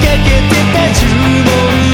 かけてた注文